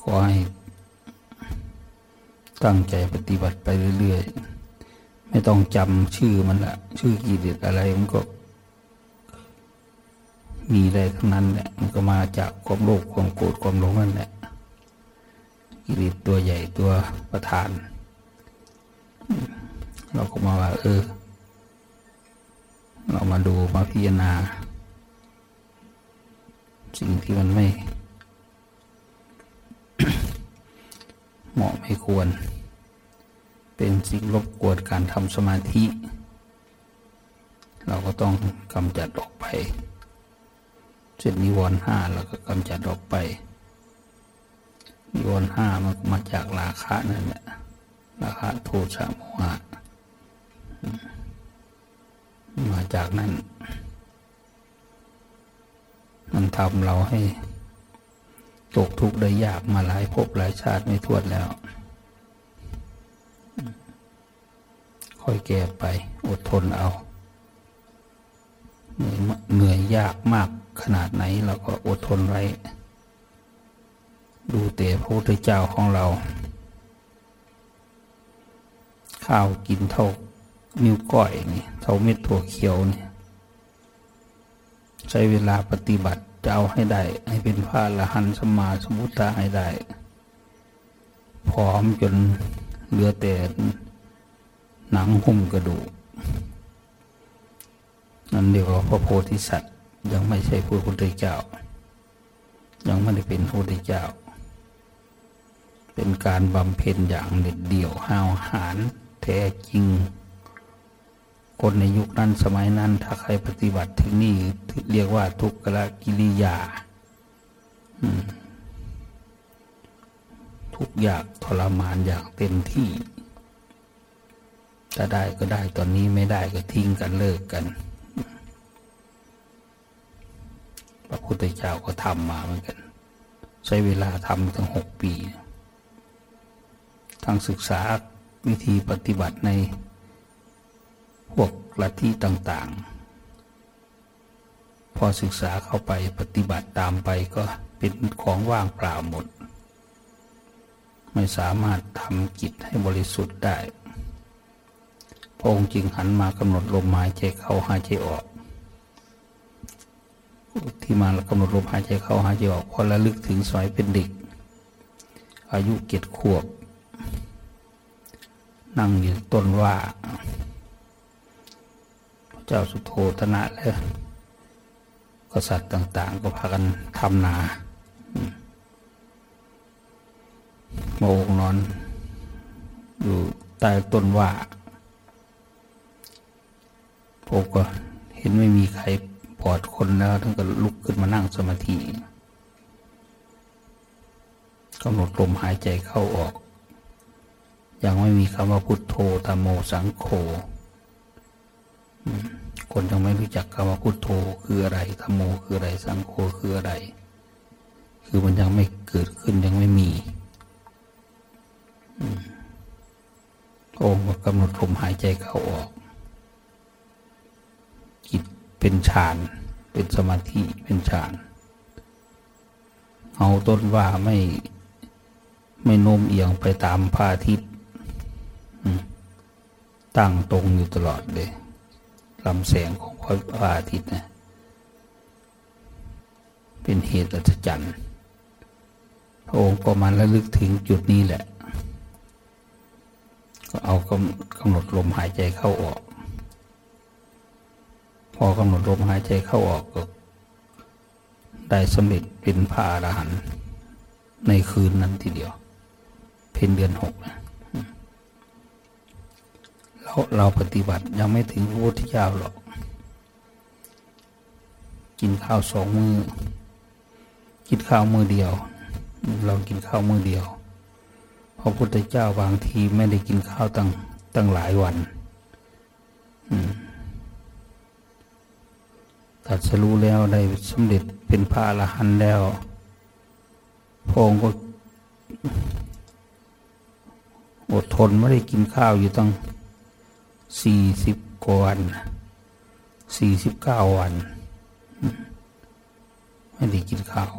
ขอให้ตั้งใจปฏิบัติไปเรื่อยๆ ไม่ต้องจำชื่อมันละชื่อกิเลสอะไรมันก็ มีได้ทั้งนั้นแหละมันก็มาจากความโลภความโกรธความหลงนั่นแหละกิเลสตัวใหญ่ตัวประธาน เราก็มาว่า เออ เรามาดูมาพิจารณา สิ่งที่มันไม่ เหมาะไม่ควร เป็นสิ่งรบกวนการทำสมาธิ เราก็ต้องกำจัดออกไปเช่นนิวรณ์ห้าเราก็กำจัดออกไป นิวรณ์ห้ามันมาจากราคะนั่นแหละราคะโทสะโมหะมาจากนั้นมันทำเราให้ ตกทุกข์ได้ยากมาหลายภพหลายชาติไม่ทวดแล้ว ค่อยแก้ไปอดทนเอา เหนื่อยยากมากขนาดไหนเราก็อดทนไว้ ดูแต่พระพุทธเจ้าของเรา ข้าวกินเท่านิ้วก้อยนี่เท่าเม็ดถั่วเขียวนี่ใช้เวลาปฏิบัติ จะเอาให้ได้ ให้เป็นพระละหันสมาสมุทธาให้ได้ พร้อมจนเหลือแต่หนังหุ้มกระดูกนั่นเรียกว่าพระโพธิสัตว์ ยังไม่ใช่พระพุทธเจ้า ยังไม่ได้เป็นพระพุทธเจ้า เป็นการบำเพ็ญอย่างเด็ดเดี่ยวห้าวหาญแท้จริง คนในยุคนั้นสมัยนั้น ถ้าใครปฏิบัติถึงนี่เรียกว่าทุกขละกิริยาทุกอย่างทรมานอย่างเต็มที่ ถ้าได้ก็ได้ตอนนี้ไม่ได้ก็ทิ้งกันเลิกกันพระพุทธเจ้าก็ทำมาเหมือนกัน ใช้เวลาทำถึงหกปี ทั้งศึกษาวิธีปฏิบัติใน พวกลัทธิต่างๆ พอศึกษาเข้าไปปฏิบัติตามไปก็เป็นของว่างเปล่าหมด ไม่สามารถทำจิตให้บริสุทธิ์ได้พระองค์จึงหันมากำหนดลมหายใจเข้าหายใจออก ที่มากำหนดลมหายใจเข้าหายใจออกพอระลึกถึงสมัยเป็นเด็ก อายุเจ็ดขวบ นั่งอยู่ต้นว่า เจ้าสุโธธนะและกษัตริย์ต่าง ๆ ก็พากันทำนาโมงนอน อยู่ใต้ต้นว่าผมก็เห็นไม่มีใครปลอดคนแล้วท่านก็ลุกขึ้นมานั่งสมาธิกำหนดลมหายใจเข้าออก ยังไม่มีคำว่าพุทโธธรรมโมสังโฆ คนยังไม่รู้จักคำว่าพุทโธคืออะไรธรรมโมคืออะไร สังโฆคืออะไร คือมันยังไม่เกิดขึ้นยังไม่มีองค์กำหนดลมหายใจเข้าออก จิตเป็นฌาน เป็นสมาธิเป็นฌาน เอาต้นว่าไม่ไม่โน้มเอียงไปตามพระอาทิตย์ตั้งตรงอยู่ตลอดเลย ลำแสงของพระอาทิตย์นะเป็นเหตุอัศจรรย์พระองค์ก็มาระลึกถึงจุดนี้แหละ ก็เอากำหนดลมหายใจเข้าออก พอกำหนดลมหายใจเข้าออกก็ได้สำเร็จเป็นพระอรหันต์ในคืนนั้นทีเดียว เพ็ญเดือนหกนะ เราเราปฏิบัติยังไม่ถึงพระพุทธเจ้าหรอก กินข้าวสองมือกินข้าวมือเดียว เรากินข้าวมือเดียวพระพุทธเจ้าบางทีไม่ได้กินข้าวตั้งตั้งหลายวันตัดสรู้แล้วได้สำเร็จเป็นพระอรหันต์แล้วพระองค์ก็อดทนไม่ได้กินข้าวอยู่ตั้ง สี่สิบกว่าวันสี่สิบเก้าวัน ไม่ได้กินข้าว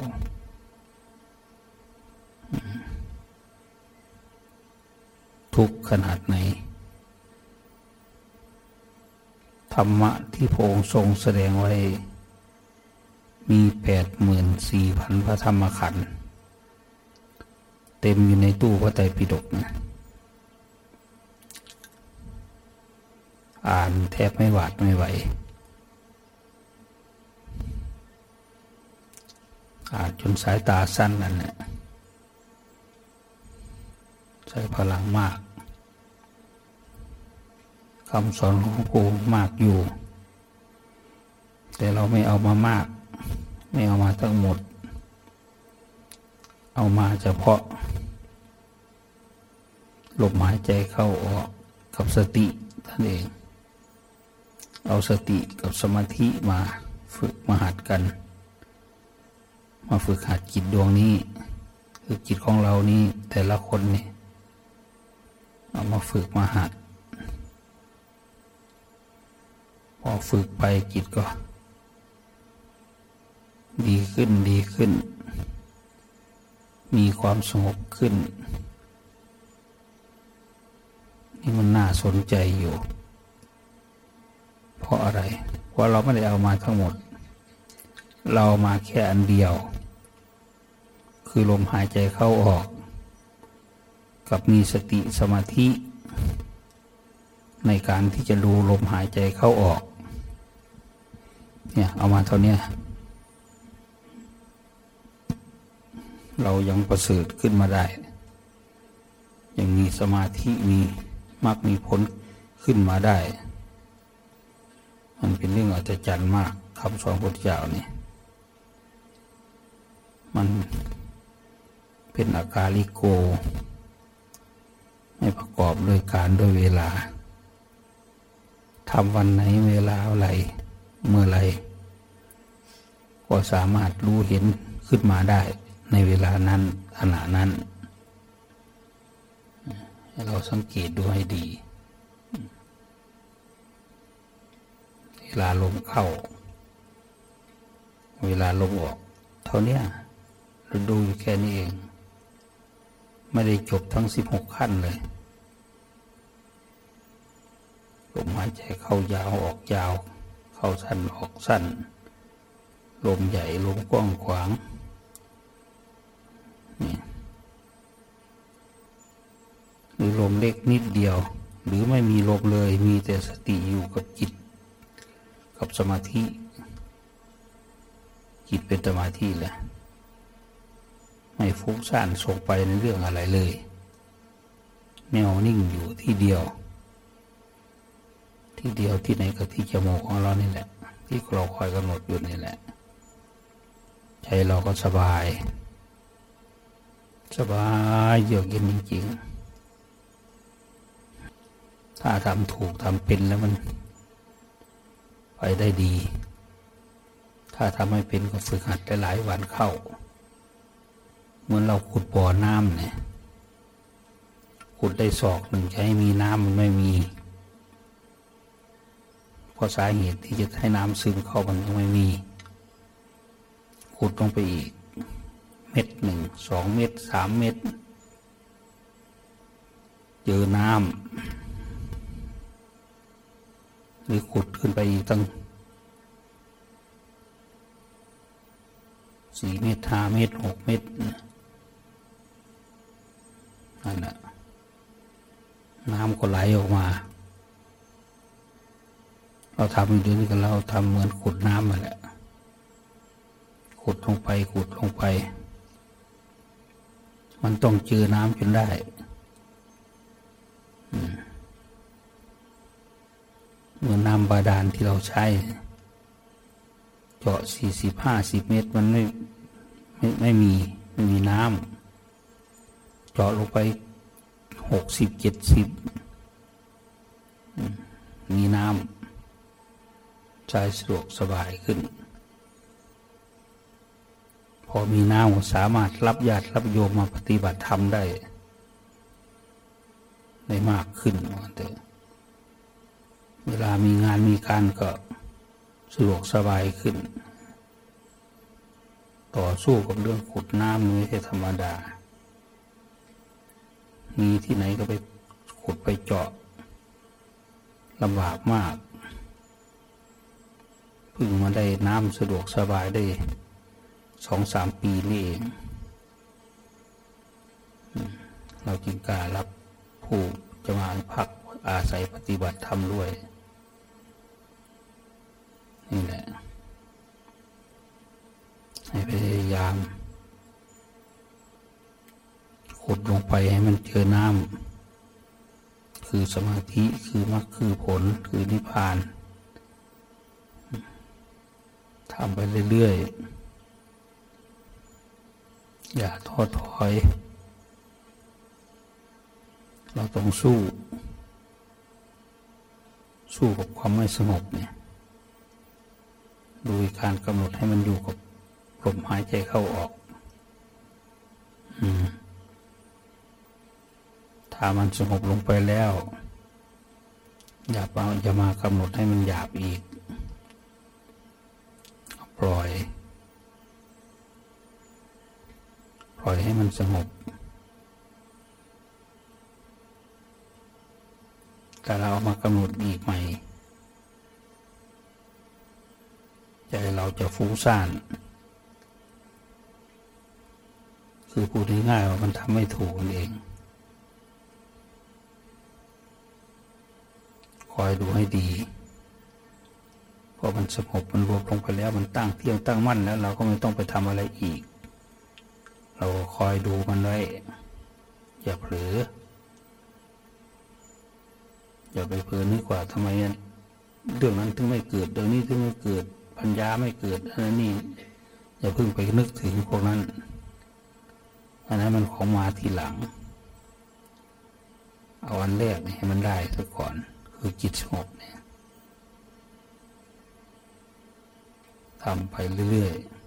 ทุกขนาดไหน ธรรมะที่พระองค์ทรงแสดงไว้ มีแปดหมื่นสี่พันพระธรรมขันธ์เต็มอยู่ในตู้พระไตรปิฎกนะ อ่านแทบไม่หวาดไม่ไหว อ่านจนสายตาสั้นนั่นแหละใช้พลังมากคำสอนของครูมากอยู่ แต่เราไม่เอามามาก ไม่เอามาทั้งหมด เอามาเฉพาะลมหายใจเข้าออกกับสติท่านเอง เอาสติกับสมาธิมาฝึกมาหัดกัน มาฝึกหัดจิตดวงนี้ คือจิตของเรานี้แต่ละคนนี่เอามาฝึกมาหัด พอฝึกไปจิตก็ ดีขึ้นดีขึ้น มีความสงบขึ้น นี่มันน่าสนใจอยู่ เพราะอะไร เพราะเราไม่ได้เอามาทั้งหมด เรามาแค่อันเดียว คือลมหายใจเข้าออก กับมีสติสมาธิ ในการที่จะดูลมหายใจเข้าออก เนี่ยเอามาเท่านี้เรายังประเสริฐขึ้นมาได้ ยังมีสมาธิมีมากมีผลขึ้นมาได้ มันเป็นเรื่องอัศจรรย์มากคำสอนพระเจ้านี่มันเป็นอาการลิโก ไม่ประกอบด้วยการด้วยเวลาทำวันไหนเวลาอะไรเมื่อไรก็สามารถรู้เห็นขึ้นมาได้ในเวลานั้นขณะนั้น เราสังเกตดูให้ดี เว ลาลมเข้า เวลาลมออก เท่านี้เราดูอยู่แค่นี้เอง ไม่ได้จบทั้งสิบหกขั้นเลยลมหายใจเข้ายาวออกยาว เข้าสั้นออกสั้น ลมใหญ่ลมกว้างขวางนี่หรือลมเล็กนิดเดียว หรือไม่มีลมเลยมีแต่สติอยู่กับจิต กับสมาธิ จิตเป็นสมาธิแหละไม่ฟุ้งซ่านส่งไปในเรื่องอะไรเลย แนวนิ่งอยู่ที่เดียว ที่เดียวที่ไหนก็ที่จมูกของเรานี่แหละ ที่เราคอยกำหนดอยู่นี่แหละ ใจเราก็สบาย สบายเยือกเย็นจริงๆถ้าทำถูกทำเป็นแล้วมัน ไปได้ดี ถ้าทำไม่เป็นก็ฝึกหัดหลายวันเข้า เหมือนเราขุดบ่อน้ำเนี่ย ขุดได้ศอกหนึ่งจะให้มีน้ำมันไม่มีเพราะสาเหตุที่จะให้น้ำซึมเข้ามันยังไม่มี ขุดลงไปอีก เม็ดหนึ่ง สองเม็ด สามเม็ด เจอน้ำ หรือขุดขึ้นไปอีกตั้งสี่เมตรห้าเมตรหกเมตรนั่นแหละน้ำก็ไหลออกมา เราทำอยู่ด้วยกันเราทำเหมือนขุดน้ำมาแหละขุดลงไปขุดลงไป มันต้องเจอน้ำจนได้ เหมือนน้ำบาดาลที่เราใช้ เจาะสี่สิบห้าสิบเมตรมันไม่ไม่ไม่มีไม่มีน้ำเจาะลงไปหกสิบเจ็ดสิบมีน้ำใช้สะดวกสบายขึ้น พอมีน้ำสามารถรับญาติรับโยมมาปฏิบัติธรรมได้ ได้มากขึ้นแต่เเวลามีงานมีการก็สะดวกสบายขึ้น ต่อสู้กับเรื่องขุดน้ำไม่ใช่ธรรมดา มีที่ไหนก็ไปขุดไปเจาะลำบากมากเพิ่งมาได้น้ำสะดวกสบายได้สองสามปีนี่เอง เราจึงกล้ารับผู้จะมาพักอาศัยปฏิบัติธรรมด้วย นี่แหละให้พยายาม ขุดลงไปให้มันเจอน้ำคือสมาธิคือมรรคคือผลคือนิพพานทำไปเรื่อยๆ อย่าท้อถอย เราต้องสู้ สู้กับความไม่สงบเนี่ย โดยการกำหนดให้มันอยู่กับลมหายใจเข้าออก ถ้ามันสงบลงไปแล้ว อย่ามาอย่ามากำหนดให้มันหยาบอีก ปล่อย ปล่อยให้มันสงบ แต่เราเอามากำหนดอีกใหม่ ใจเราจะฟุ้งซ่าน คือพูดง่ายๆว่ามันทำไม่ถูกเอง คอยดูให้ดีพอมันสงบมันรวมลงไปแล้วมันตั้งเที่ยงตั้งมั่นแล้ว เราก็ไม่ต้องไปทำอะไรอีก เราคอยดูมันไว้ อย่าเผลออย่าไปเผลอนึกว่าทำไมเรื่องนั้นถึงไม่เกิดเรื่องนี้ถึงไม่เกิด ปัญญาไม่เกิดอันนี้อย่าเพิ่งไปนึกถึงพวกนั้น อันนั้นมันของมาทีหลัง เอาอันแรกให้มันได้ซะก่อน คือจิตสงบเนี่ยทำไปเรื่อยๆ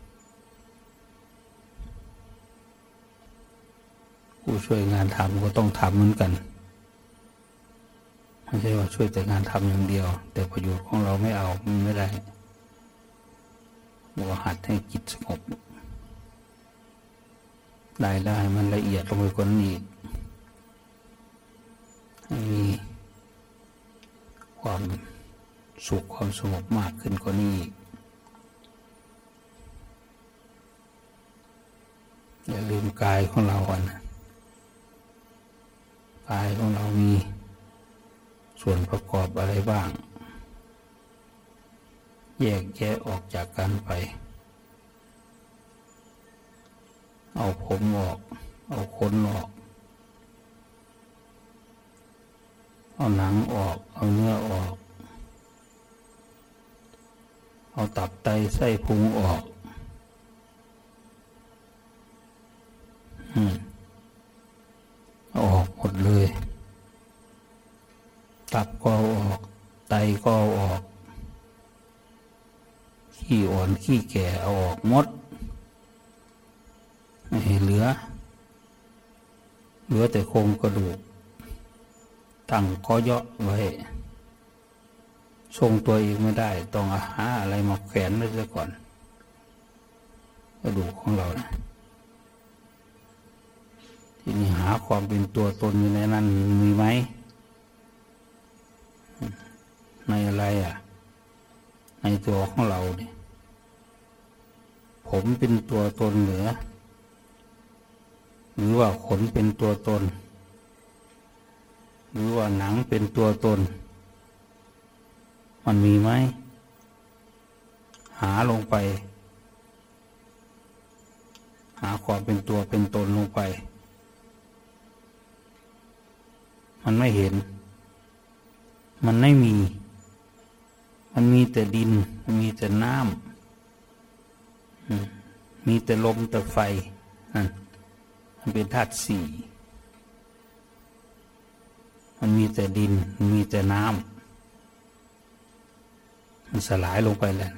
ผู้ช่วยงานทำก็ต้องทำเหมือนกัน ไม่ใช่ว่าช่วยแต่งานทำอย่างเดียว แต่ประโยชน์ของเราไม่เอาไม่ได้ บอกหัดให้จิตสงบได้ได้มันละเอียดลงไปกว่านั้อีกให้มีความสุขความสงบมากขึ้นกว่านี้อีกอย่าลืมกายของเราก่อนนะกายของเรามีส่วนประกอบอะไรบ้าง แยกแยะออกจากกันไป เอาผมออก เอาขนออก เอาหนังออก เอาเนื้อออก เอาตับไตไส้พุงออกออกหมดเลย ตับก็ออก ไตก็ออก ขี้อ่อนขี้แก่เอาออกหมดไม่เหลือ เหลือแต่โครงกระดูก ตั้งก็เยาะไว้ ทรงตัวเองไม่ได้ ต้องอาหาอะไรมาแขวนไว้ซะก่อน กระดูกของเรานะทีนี้หาความเป็นตัวตนอยู่ในนั้นมีไหม ในอะไรอะ ในตัวของเราเนี่ยผมเป็นตัวตนเหรือ หรือว่าขนเป็นตัวตน หรือว่าหนังเป็นตัวตน มันมีไหม หาลงไป หาความเป็นตัวเป็นตนลงไป มันไม่เห็น มันไม่มี มันมีแต่ดินมันมีแต่น้ำมีแต่ลมแต่ไฟนั่นมันเป็นธาตุสี่มันมีแต่ดินมันมีแต่น้ำมันสลายลงไปแล้ว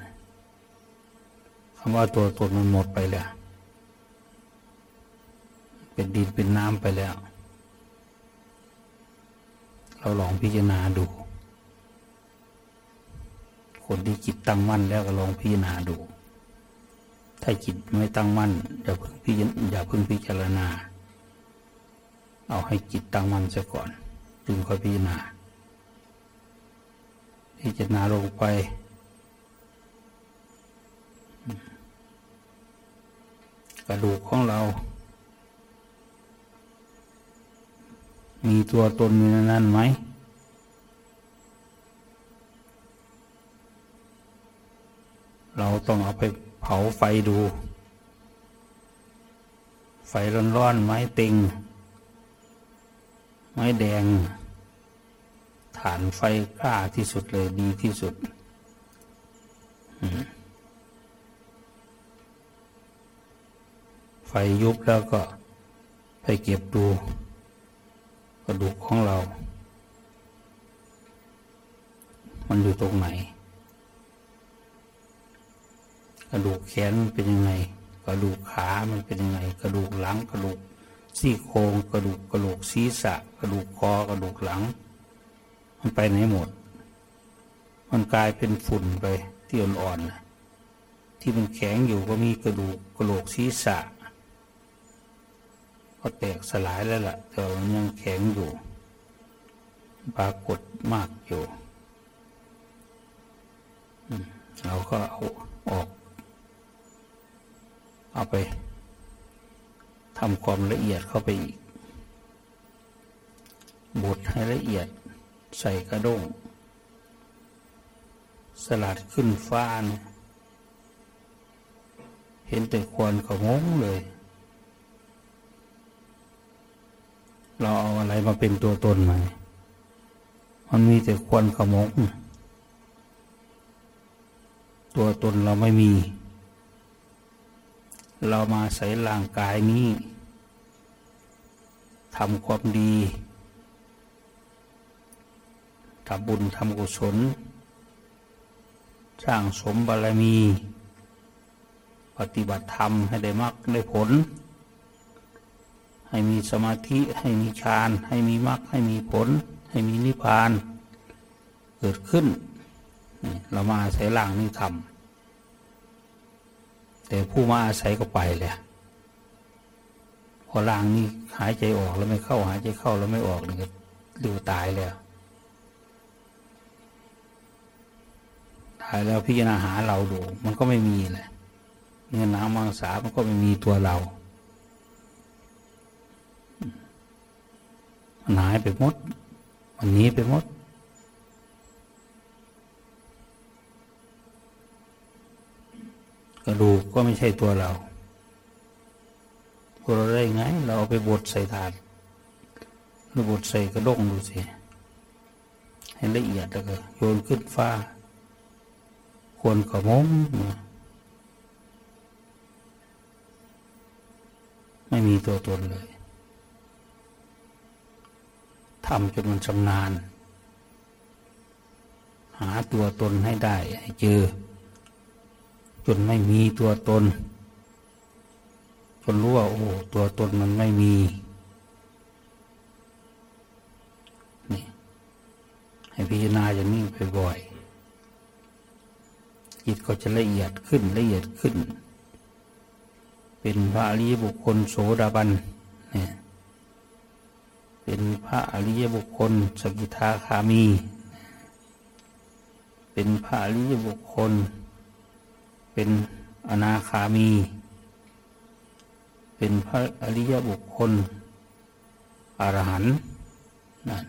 คำว่าตัวตนมันหมดไปแล้ว เป็นดินเป็นน้ำไปแล้ว เราลองพิจารณาดู คนที่จิตตั้งมั่นแล้วก็ลองพิจารณาดู ถ้าจิตไม่ตั้งมั่นอย่าเพิ่งพิจอย่าเพิ่งพิจารณา เอาให้จิตตั้งมั่นซะก่อน จึงค่อยพิจารณา พิจารณาลงไป กระดูกของเรา มีตัวตนอยู่ในนั้นไหม เราต้องเอาไปเผาไฟดู ไฟร้อนๆไม้ติง ไม้แดง ฐานไฟกล้าที่สุดเลยดีที่สุด ไฟยุบแล้วก็ไปเก็บดูกระดูกของเรา มันอยู่ตรงไหน กระดูกแขนมันเป็นยังไง กระดูกขามันเป็นยังไง กระดูกหลังกระดูกซี่โครงกระดูกกระโหลกศีรษะ กระดูกคอกระดูกหลัง มันไปไหนหมด มันกลายเป็นฝุ่นไปที่อ่อนๆที่มันแข็งอยู่ก็มีกระดูกกระโหลกศีรษะ ก็แตกสลายแล้วล่ะ แต่มันยังแข็งอยู่ ปรากฏมากอยู่เราก็เอาออก เอาไปทำความละเอียดเข้าไปอีก บดให้ละเอียดใส่กระด้ง สลัดขึ้นฟ้านเห็นแต่ควันขมงเลย เราเอาอะไรมาเป็นตัวตนไหมมันมีแต่ควันขมงตัวตนเราไม่มี เรามาใส่ร่างกายนี้ทำความดีทำบุญทำกุศล สร้างสมบารมี ปฏิบัติธรรมให้ได้มรรคได้ผล ให้มีสมาธิให้มีฌาน ให้มีมรรคให้มีผล ให้มีนิพพาน เกิดขึ้น เรามาอาศัยร่างนี้ทำ แต่ผู้มาอาศัยก็ไปเลยพอร่างนี้หายใจออกแล้วไม่เข้าหายใจเข้าแล้วไม่ออกนี่ก็เรียกตายแล้วตายแล้วพิจารณาหาเราดู มันก็ไม่มีเลยเนื้อนังมังสามันก็ไม่มีตัวเรามันหายไปหมดมันหนีไปหมด กระดูกก็ไม่ใช่ตัวเราตัวเราได้ไง เราเอาไปบดใส่ถาดหรือบดใส่กระด้งดูสิให้ละเอียดแล้วก็โยนขึ้นฟ้า ควรขมงไม่มีตัวตนเลยทำจนมันชำนาญ หาตัวตนให้ได้ให้เจอ จนไม่มีตัวตน จนรู้ว่าโอ้ตัวตนมันไม่มีนี่ให้พิจารณาอย่างนี้ไปบ่อยจิตก็จะละเอียดขึ้นละเอียดขึ้น เป็นพระอริยบุคคลโสดาบันเนี่ยเป็นพระอริยบุคคลสกิทาคามี เป็นพระอริยบุคคล เป็นอนาคามี เป็นพระอริยบุคคล อรหันต์นั่น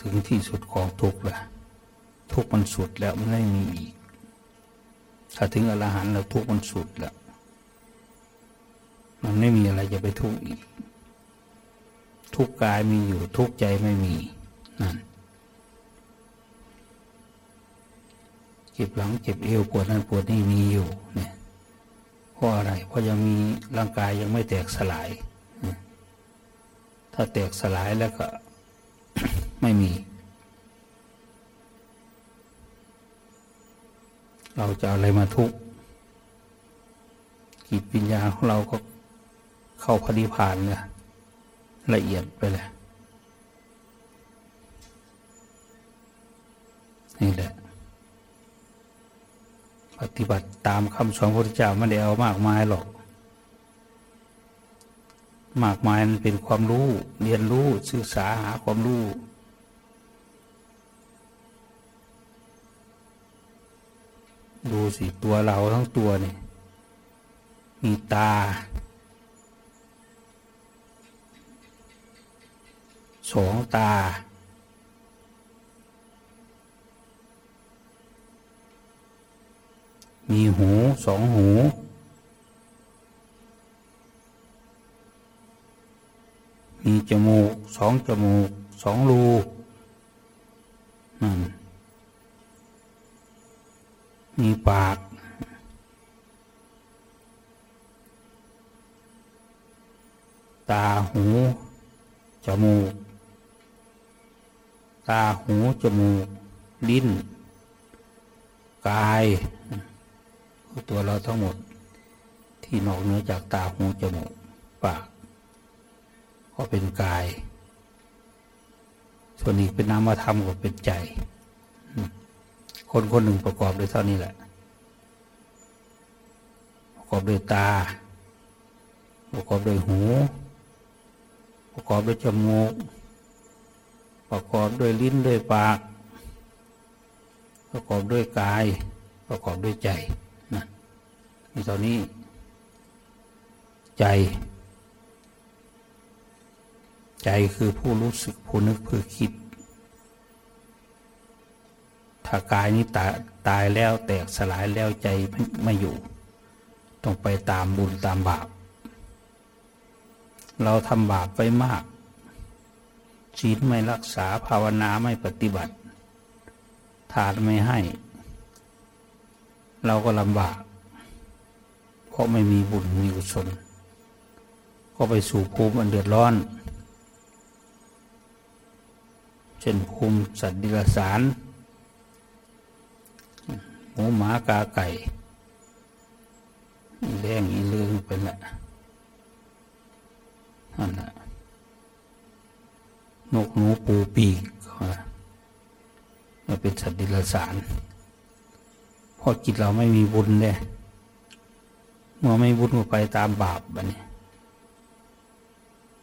ถึงที่สุดของทุกข์ละทุกข์มันสุดแล้วมันไม่มีอีก ถ้าถึงอรหันต์แล้วทุกข์มันสุดแล้วมันไม่มีอะไรจะไปทุกข์อีก ทุกกายมีอยู่ทุกใจไม่มีนั่น เจ็บหลังเจ็บเอวปวดนั่นปวดนี่มีอยู่เนี่ยเพราะอะไร เพราะยังมีร่างกายยังไม่แตกสลาย ถ้าแตกสลายแล้วก็ไม่มี เราจะอะไรมาทุกข์จิตวิญญาณของเราก็เข้าพอดีผ่านเนี่ยละเอียดไปเลยนี่แหละ ปฏิบัติตามคำสอนพระพุทธเจ้าไม่ได้เอามากมายหรอก มากมายมันเป็นความรู้ เรียนรู้ศึกษาหาความรู้ดูสิตัวเราทั้งตัวนี่มีตา สองตา มีหูสองหู มีจมูกสองจมูกสองรูนั่นมีปาก ตาหู จมูก ตาหู จมูก ลิ้น กายือตัวเราทั้งหมดที่นอกเหนือจากตาหูจมูกปาก ก็เป็นกาย ส่วนอีกเป็นนามธรรมก็เป็นใจ คนคนหนึ่งประกอบด้วยเท่านี้แหละ ประกอบด้วยตา ประกอบด้วยหู ประกอบด้วยจมูก ประกอบด้วยลิ้นด้วยปาก ประกอบด้วยกาย ประกอบด้วยใจ มีตอนนี้ ใจ ใจคือผู้รู้สึกผู้นึกผู้คิด ถ้ากายนี้ตายตายแล้วแตกสลายแล้วใจไม่อยู่ ต้องไปตามบุญตามบาป เราทำบาปไปมากศีลไม่รักษาภาวนาไม่ปฏิบัติทานไม่ให้ เราก็ลำบาก เพราะไม่มีบุญมีกุศลก็ไปสู่ภูมิอันเดือดร้อน เช่นภูมิสัตว์ดิลสารหมูหมากาไก่แดงอีเลืองเป็นแหละนั่นแหละนกหนูปูปีกมันเป็นสัตว์ดิลสารเพราะจิตเราไม่มีบุญเลย เมื่อไม่บุญก็ไปตามบาปบันนี้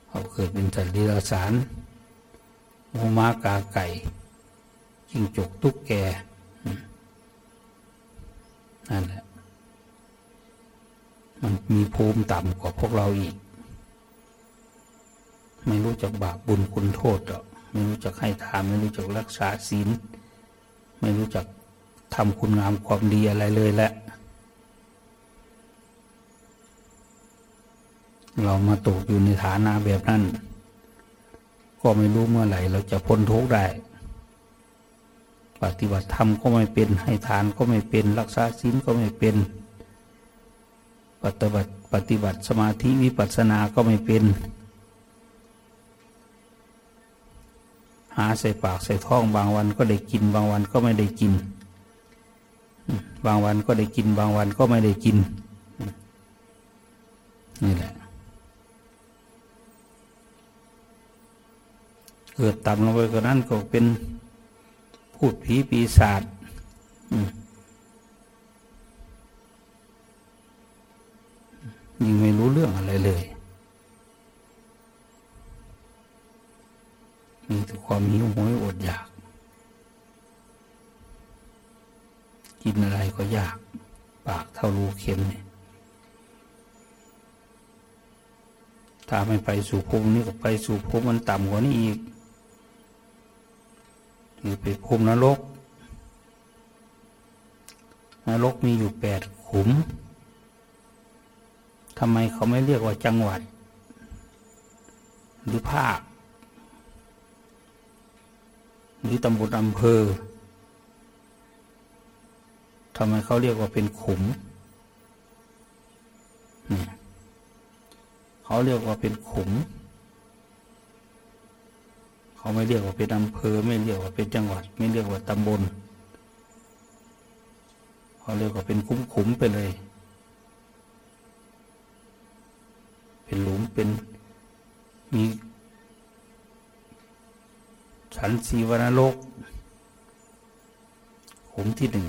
เขาเกิดเป็นสัตว์ดิลสารหมูม้ากาไก่จิงจกตุ๊กแกนั่นแหละมันมีภูมิต่ำกว่าพวกเราอีก ไม่รู้จักบาปบุญคุณโทษหรอกไม่รู้จักให้ทานไม่รู้จักรักษาศีล ไม่รู้จักทำคุณงามความดีอะไรเลยแหละ เรามาตกอยู่ในฐานะแบบนั้น ก็ไม่รู้เมื่อไหร่เราจะพ้นทุกข์ได้ ปฏิบัติธรรมก็ไม่เป็น ให้ทานก็ไม่เป็น รักษาศีลก็ไม่เป็น ปฏิบัติปฏิบัติสมาธิวิปัสสนาก็ไม่เป็น หาใส่ปากใส่ท้องบางวันก็ได้กิน บางวันก็ไม่ได้กิน บางวันก็ได้กิน บางวันก็ไม่ได้กินนี่แหละ กิดต่ำลงไปกว่านั้นก็เป็นพูดผีปีศาจยิ่งไม่รู้เรื่องอะไรเลยมีแต่ความหิวโหยอดอยาก กินอะไรก็ยาก ปากเท่ารูเข็มเนี่ยถ้าไม่ไปสู่ภูมินี้ก็ไปสู่ภูมิมันต่ำกว่านี้อีก หรือไปภูมินรก นรกมีอยู่แปดขุมทำไมเขาไม่เรียกว่าจังหวัด หรือภาค หรือตำบลอำเภอทำไมเขาเรียกว่าเป็นขุมเนี่ยเขาเรียกว่าเป็นขุม เขาไม่เรียกว่าเป็นอำเภอ ไม่เรียกว่าเป็นจังหวัด ไม่เรียกว่าตำบลเขาเรียกว่าเป็นคุ้มขุมไปเลย เป็นหลุมเป็นมีสันสีวนโลกขุมที่หนึ่ง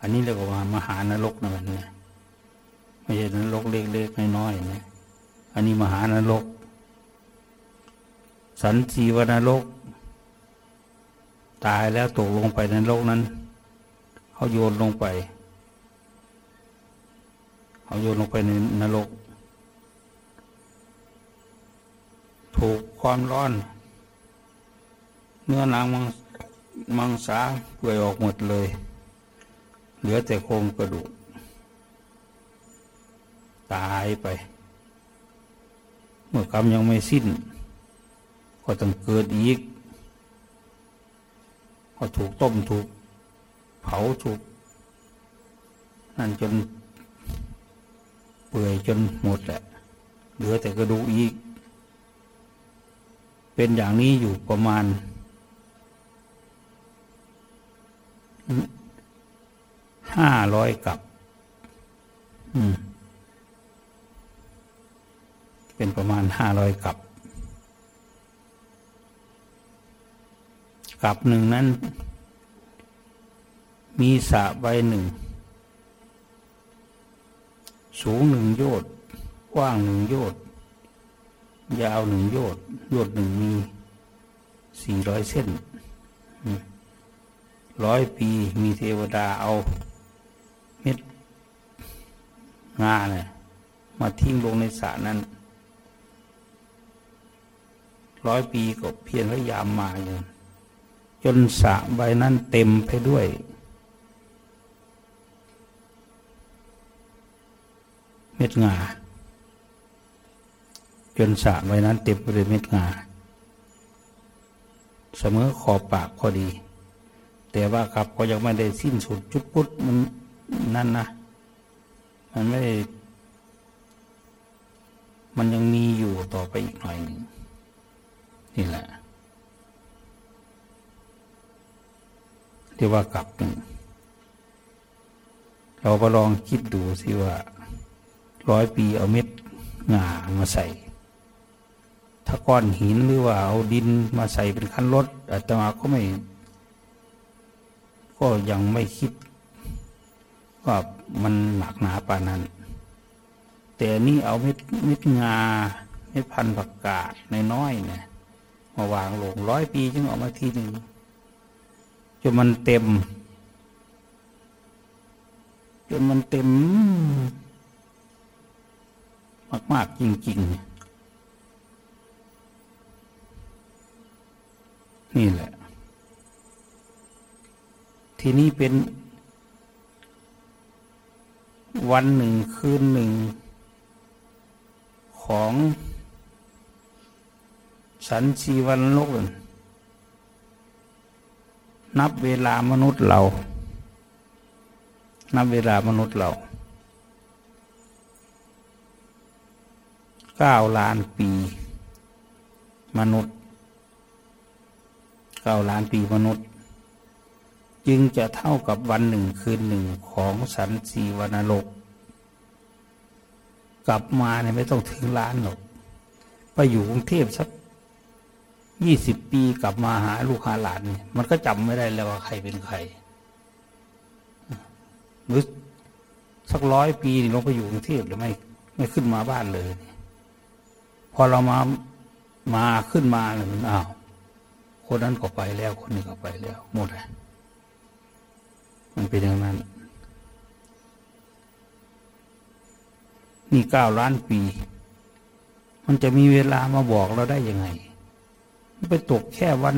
อันนี้เรียกว่ามหานรกนะมันนะไม่ใช่นรกเล็กๆน้อยๆนะอันนี้มหานรก สันจีวนรก ตายแล้วตกลงไปในโลกนั้นเขาโยนลงไปเขาโยนลงไปในนรก ถูกความร้อน เนื้อหนังมังมังสาเปื่อยออกหมดเลย เหลือแต่โครงกระดูก ตายไป เมื่อกรรมยังไม่สิ้น ก็ต้องเกิดอีก ก็ถูกต้มถูก เผาถูก นั่นจนเปื่อยจนหมดแหละเหลือแต่กระดูกอีก เป็นอย่างนี้อยู่ประมาณห้าร้อยกับ เป็นประมาณห้าร้อยกับ กับหนึ่งนั้น มีสะใบหนึ่ง สูงหนึ่งโยชน์กว้างหนึ่งโยชน์ยาวหนึ่งโยชน์โยชน์หนึ่งมีสี่ร้อยเส้นร้อยปีมีเทวดาเอาเม็ดงาเนี่ยมาทิ้งลงในสระนั้นร้อยปีก็เพียรพยายามมาอยู่ จนสระใบนั้นเต็มไปด้วย เม็ดงา จนสระใบนั้นเต็มไปด้วยเม็ดงา เสมอขอบปากพอดี แต่ว่าครับก็ยังไม่ได้สิ้นสุดจุดพุทธมันนั่นนะ มันไม่ได้มันยังมีอยู่ต่อไปอีกหน่อยหนึ่งนี่แหละ เรียกว่ากลับเราก็ลองคิดดูสิว่าร้อยปีเอาเม็ดงามาใส่ ถ้าก้อนหินหรือว่าเอาดินมาใส่เป็นคันรถอาตมาก็ไม่ ก็ยังไม่คิด ว่ามันหนักหนาปานนั้น แต่นี่เอาเม็ดเม็ดงาเม็ดพันธุ์ผักกาดในน้อยเนี่ยมาวางลงร้อยปีจึงออกมาทีหนึ่ง นมันเต็ม จนมันเต็ม มาก ๆ จริง ๆ นี่แหละ ทีนี้เป็น วันหนึ่งคืนหนึ่ง ของ สันชีวันโลกน นับเวลามนุษย์เรา นับเวลามนุษย์เราเก้าล้านปี มนุษย์เก้าล้านปีมนุษย์ จึงจะเท่ากับวันหนึ่งคืนหนึ่งของสันสีวนรกกลับมาเนี่ยไม่ต้องถึงล้านหรอก ไปอยู่กรุงเทพสัก ยี่สิบปีกลับมาหาลูกหาหลานเนี่ยมันก็จำไม่ได้แล้วว่าใครเป็นใครหรือสักร้อยปีนี่ลงไปอยู่กรุงเทพหรือไม่ไม่ขึ้นมาบ้านเลย พอเรามามาขึ้นมาเลยอ้าวคนนั้นก็ไปแล้วคนนี้ก็ไปแล้วหมดเลยมันเป็นอย่างนั้น นี่เก้าล้านปี มันจะมีเวลามาบอกเราได้ยังไง ไปตกแค่วัน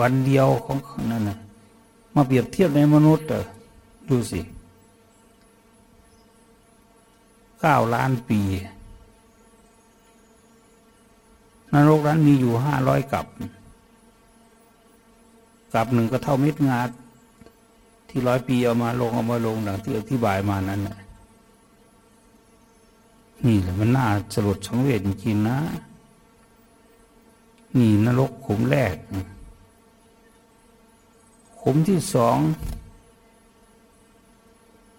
วันเดียวของนั่นนะมาเปรียบเทียบในมนุษย์เออดูสิเก้าล้านปี นรกนั้นมีอยู่ห้าร้อยกับ กับหนึ่งก็เท่าเม็ดงาที่ร้อยปีเอามาลงเอามาลงหลังที่อธิบายมานั้น นี่แหละมันน่าสลดสังเวชจริงๆนะ นี่นรกขุมแรก ขุมที่สอง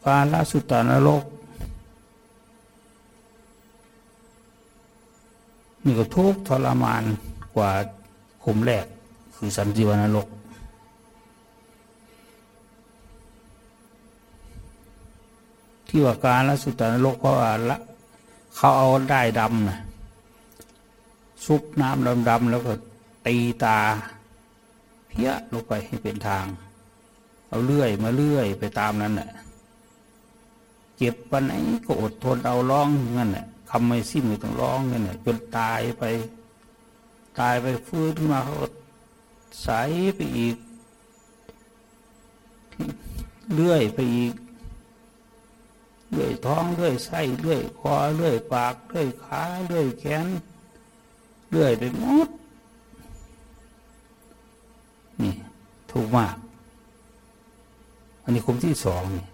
ปาลสุตานรก นี่ก็ทุกทรมานกว่าขุมแรก คือสันติวานรกที่ว่าการละสุตานรกเพราะว่าละเขาเอาได้ดำนะ ซุปน้ำดำๆแล้วก็ตีตา เพี้ยลงไปให้เป็นทาง เอาเลื่อยมาเลื่อยไปตามนั้นแหละเจ็บปันไหนก็อดทนเอาร้องงั้นแหละคำไม่สิ้นก็ต้องร้องงั้นแหละจนตายไป ตายไปฟื้นขึ้นมาเขาใสไปอีก เลื่อยไปอีกเลื่อยท้องเลื่อยไส้เลื่อยคอเลื่อยปากเลื่อยขาเลื่อยแขน เลื่อยไปหมดนี่ถูกมาก อันนี้คุมที่สองนี่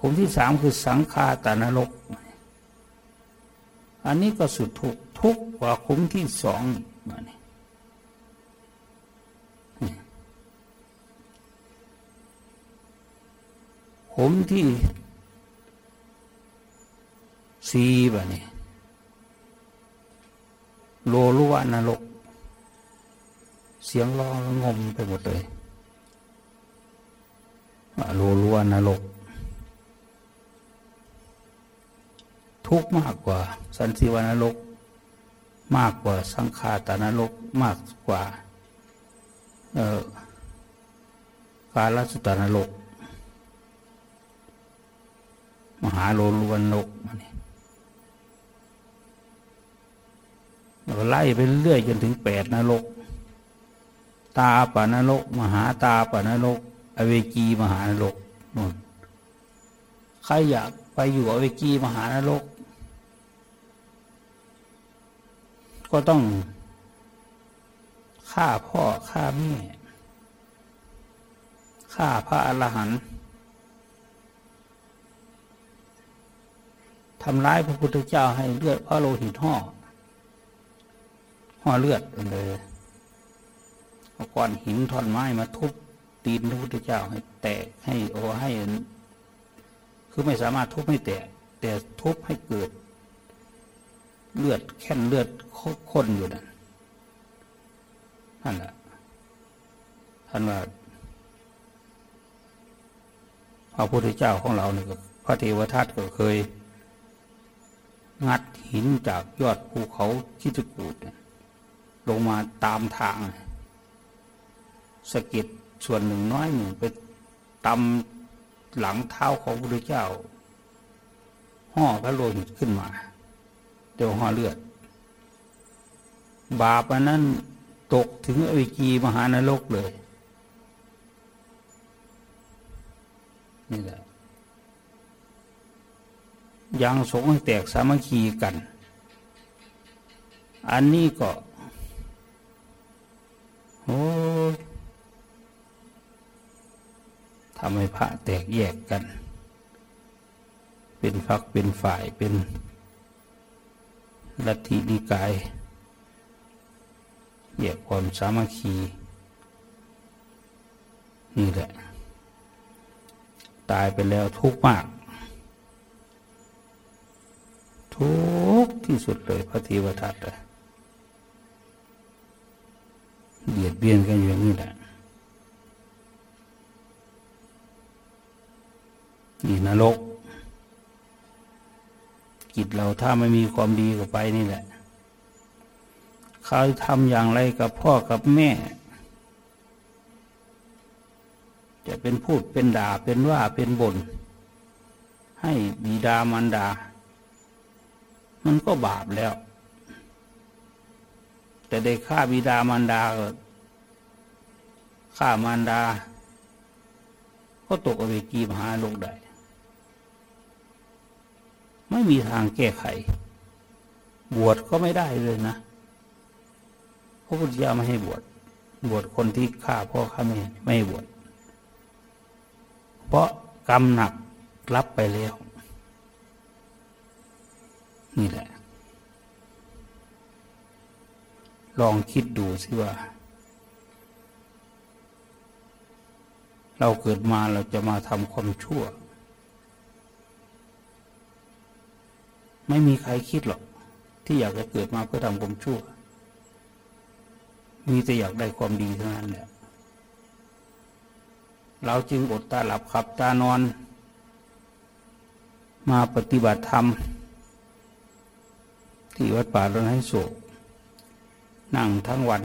คุมที่สามคือสังฆาตานรก อันนี้ก็สุดทุกทุกกว่าคุมที่สองมานี่ขุมที่สี่แบบนี้ โลลุวานรก เสียงร้องงมไปหมดเลยโลลุวานรก ทุกมากกว่า สันติวานรก มากกว่าสังฆาตานรก มากกว่า เออกาลสุตานรก มหาโลลุวานรกมานี่เราไล่ไปเรื่อยจนถึงแปดนรก ตาปานรก มหาตาปานรก อเวจีมหานรกนนใครอยากไปอยู่อเวจีมหานรก ก็ต้องฆ่าพ่อฆ่าแม่ฆ่าพระอรหันต์ทำร้ายพระพุทธเจ้าให้เลือดพระโลหิตห่อ ห่อเลือดเลยเอาก้อนหินท่อนไม้มาทุบตีนพระพุทธเจ้าให้แตกให้โอให้คือไม่สามารถทุบให้แตกแต่ทุบให้เกิด เลือดแค่นเลือดข้นอยู่นั่นนั่นแหละท่านว่าพระพุทธเจ้าของเราเนี่ยพระเทวทัตก็เคย งัดหินจากยอดภูเขาคิจกูด ลงมาตามทางสะกิดส่วนหนึ่งน้อยหนึ่งไปตำหลังเท้าของพระพุทธเจ้า ห่อพระโลหิตขึ้นมาเดี๋ยวห่อเลือด บาปอันนั้นตกถึงอวิจีมหานรกเลย นี่แหละยังสงให้แตกสามัคคีกัน อันนี้ก็ โอ้ทำให้พระแตกแยกกัน เป็นพักเป็นฝ่ายเป็นลัทธินิกายแยกความสามัคคี นี่แหละ ตายไปแล้วทุกข์มาก ทุกข์ที่สุดเลยพระเทวทัตเลย เบียดเบียนกันอย่างนี้แหละนี่นรกจิตเราถ้าไม่มีความดีก็ไปนี่แหละเขาทำอย่างไรกับพ่อกับแม่ จะเป็นพูดเป็นด่าเป็นว่าเป็นบน่นให้บิดามารดา มันก็บาปแล้ว แต่ได้ฆ่าบิดามารดาก็ฆ่ามารดา ก็ตกอเวกีมหาลกได้ ไม่มีทางแก้ไข บวชก็ไม่ได้เลยนะพระพุทธเจ้าไม่ให้บวชบวชคนที่ฆ่าพ่อฆ่าแม่ไม่ให้บวชเพราะกรรมหนักรับไปแล้ว นี่แหละ ลองคิดดูสิว่า เราเกิดมาเราจะมาทำความชั่ว ไม่มีใครคิดหรอก ที่อยากจะเกิดมาเพื่อทำความชั่ว มีแต่อยากได้ความดีเท่านั้นแหละเราจึงอดตาหลับขับตานอน มาปฏิบัติธรรม ที่วัดป่าดอนให้โศก นั่งทั้งวัน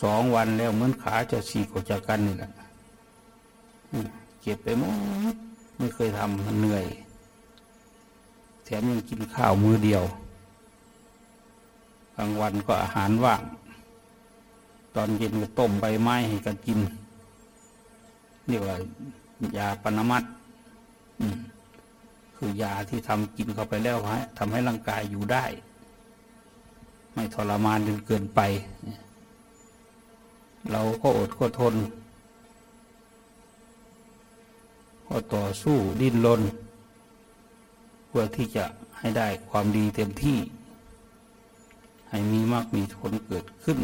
สองวันแล้วเหมือนขาจะฉีกออกจากกันนี่แหละเจ็บไปหมดไม่เคยทำมันเหนื่อย แถมยังกินข้าวมื้อเดียวกลางวันก็อาหารว่าง ตอนเย็นก็ต้มใบไม้ให้กันกินเรียกว่ายาปนมัดคือยาที่ทำกินเข้าไปแล้วทำให้ร่างกายอยู่ได้ ไม่ทรมานจนเกินไป เราก็อดก็ทน ก็ต่อสู้ดิ้นรนเพื่อที่จะให้ได้ความดีเต็มที่ ให้มีมากมีผลเกิดขึ้น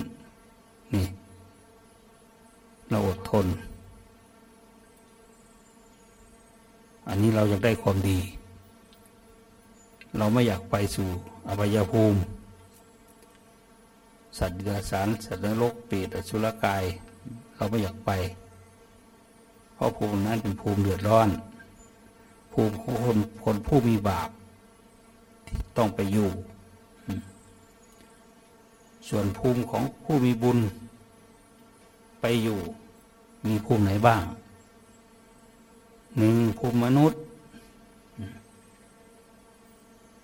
นี่ เราอดทน อันนี้เราอยากได้ความดี เราไม่อยากไปสู่อบายภูมิ สัตว์ดรัจฉานสัตว์นรกเปรตอสุรกาย เราไม่อยากไป เพราะภูมินั้นเป็นภูมิเดือดร้อน ภูมิของคนคนผู้มีบาปที่ต้องไปอยู่ ส่วนภูมิของผู้มีบุญ ไปอยู่ มีภูมิไหนบ้างหนึ่งภูมิมนุษย์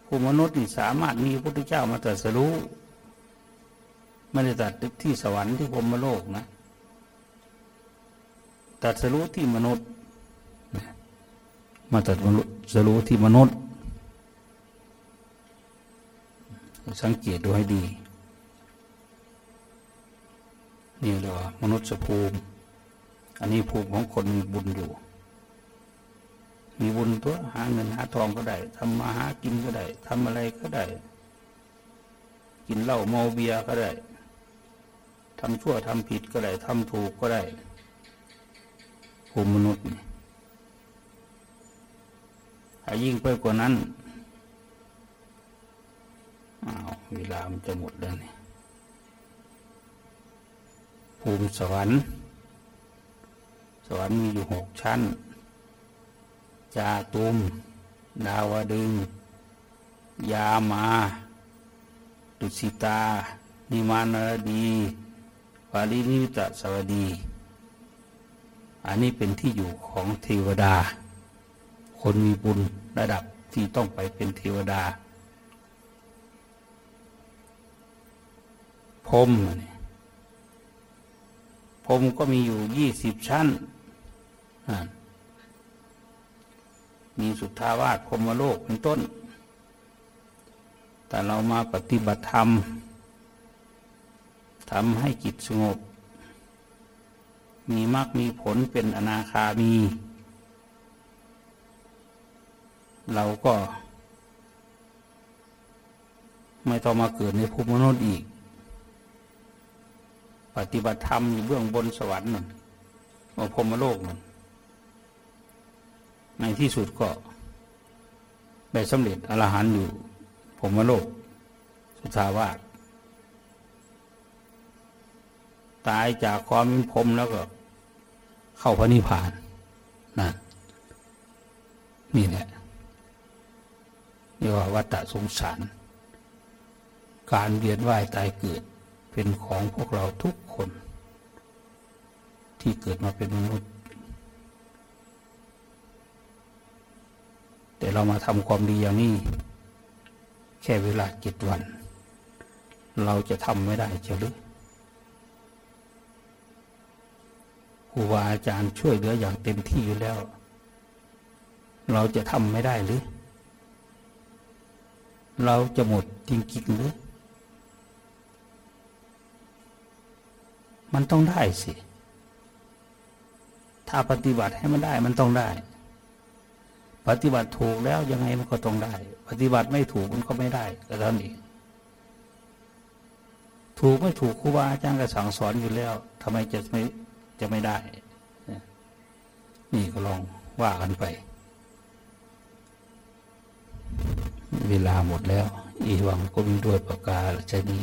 ภูมิมนุษย์นี่สามารถมีพระพุทธเจ้ามาตรัสรู้ ไม่ได้ตัดที่สวรรค์ที่พรมโลกนะ ตัดสรู้ที่มนุษย์ มาตัดสรู้ที่มนุษย์ สังเกตดูให้ดี นี่เรียกว่ามนุษย์ภูมิ อันนี้ภูมิของคนมีบุญอยู่ มีบุญตัวหาเงินหาทองก็ได้ทำมาหากินก็ได้ทำอะไรก็ได้ กินเหล้าเมาเบียก็ได้ ทำชั่วทำผิดก็ได้ทำถูกก็ได้ภูมิมนุษย์ถ้ายิ่งไปกว่านั้นอ้าวเวลามันจะหมดแล้วนี่ภูมิสวรรค์ สวรรค์มีอยู่หกชั้น จาตุม ดาวดึง ยามา ดุสิตา นิมานรดี ปารินิตสวัสดี อันนี้เป็นที่อยู่ของเทวดา คนมีบุญระดับที่ต้องไปเป็นเทวดาพรมนี่พรมก็มีอยู่ยี่สิบชั้น มีสุทธาวาสพรมโลกเป็นต้น แต่เรามาปฏิบัติธรรม ทำให้จิตสงบ มีมรรคมีผลเป็นอนาคามี เราก็ ไม่ต้องมาเกิดในภูมิมนุษย์อีก ปฏิบัติธรรมอยู่เบื้องบนสวรรค์นั่นมาพรมโลกนั่นในที่สุดก็ได้สำเร็จอรหันต์อยู่พมโลก สุทาวาส ตายจากความเป็นพรมแล้วก็ เข้าพระนิพพานนะนี่แหละเรียกว่าวัฏสงสาร การเวียนว่ายตายเกิดเป็นของพวกเราทุกคน ที่เกิดมาเป็นมนุษย์ แต่เรามาทำความดีอย่างนี้ แค่เวลาเจ็ดวัน เราจะทำไม่ได้เฉหรือ ครูบาอาจารย์ช่วยเหลืออย่างเต็มที่อยู่แล้ว เราจะทำไม่ได้หรือ เราจะหมดจริงๆหรือ มันต้องได้สิ ถ้าปฏิบัติให้มันได้มันต้องได้ ปฏิบัติถูกแล้วยังไงมันก็ต้องได้ ปฏิบัติไม่ถูกมันก็ไม่ได้ก็เท่านี้ถูกไม่ถูกครูบาอาจารย์ก็สั่งสอนอยู่แล้วทำไมจะไม่ จะไม่ได้นี่ก็ลองว่ากันไป เวลาหมดแล้ว อีหวังก็มีด้วยประกาศชนี